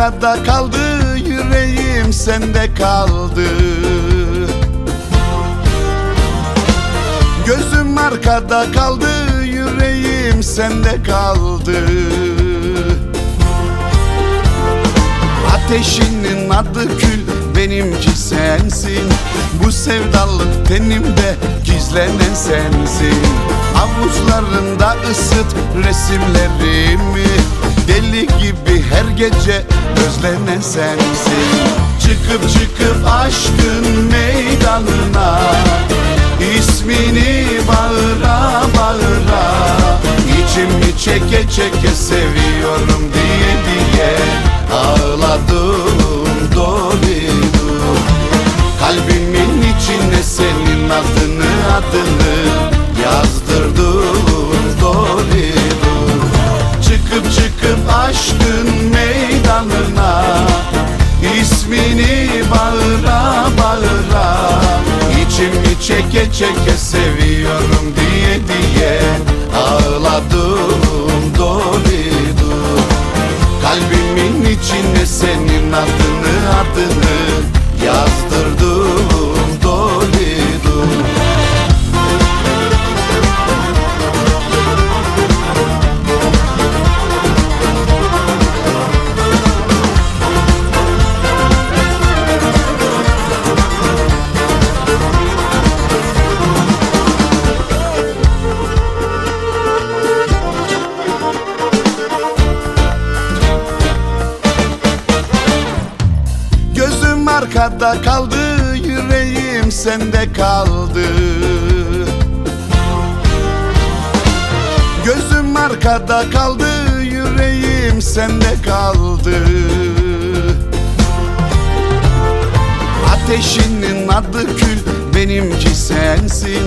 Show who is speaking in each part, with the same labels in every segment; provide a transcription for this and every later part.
Speaker 1: arkada kaldı yüreğim sende kaldı. Gözüm arkada kaldı yüreğim sende kaldı. Ateşinin adı kül benimki sensin. Bu sevdalık tenimde gizlenen sensin. Avuçlarında ısıt resimlerimi gece özlenen sensin. Çıkıp çıkıp aşkın meydanına İsmini bağıra bağıra İçimi çeke çeke seviyorum diye diye Ağladım doluydu Kalbimin içine senin adını adını Yazdırdım doluydu Çıkıp çıkıp aşkın çeke seviyorum diye diye Ağladım doluydu Kalbimin içine senin adını arkada kaldı yüreğim sende kaldı. Gözüm arkada kaldı yüreğim sende kaldı. Ateşinin adı kül benimki sensin.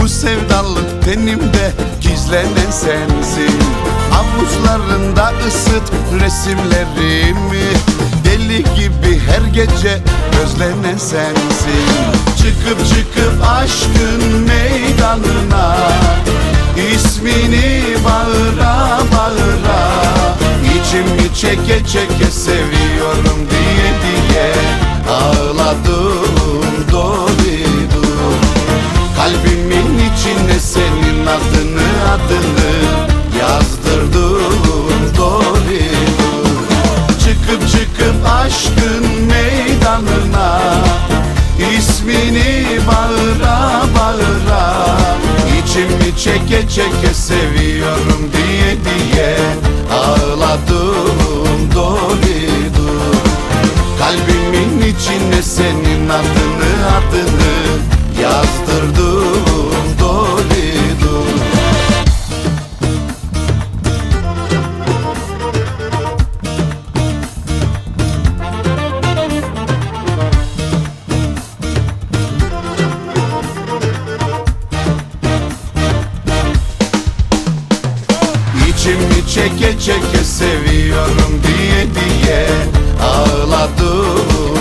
Speaker 1: Bu sevdalık tenimde gizlenen sensin. Avuçlarında ısıt resimlerimi. Deli gibi her gece özlenen sensin. Çıkıp çıkıp aşkın meydanına İsmini bağıra bağıra İçimi çeke çeke seviyorum diye diye Ağladım çeke çeke seviyorum diye diye Ağladım doluydu Kalbimin içine senin adını adını Yazdırdım içimi çeke çeke seviyorum diye diye ağladım.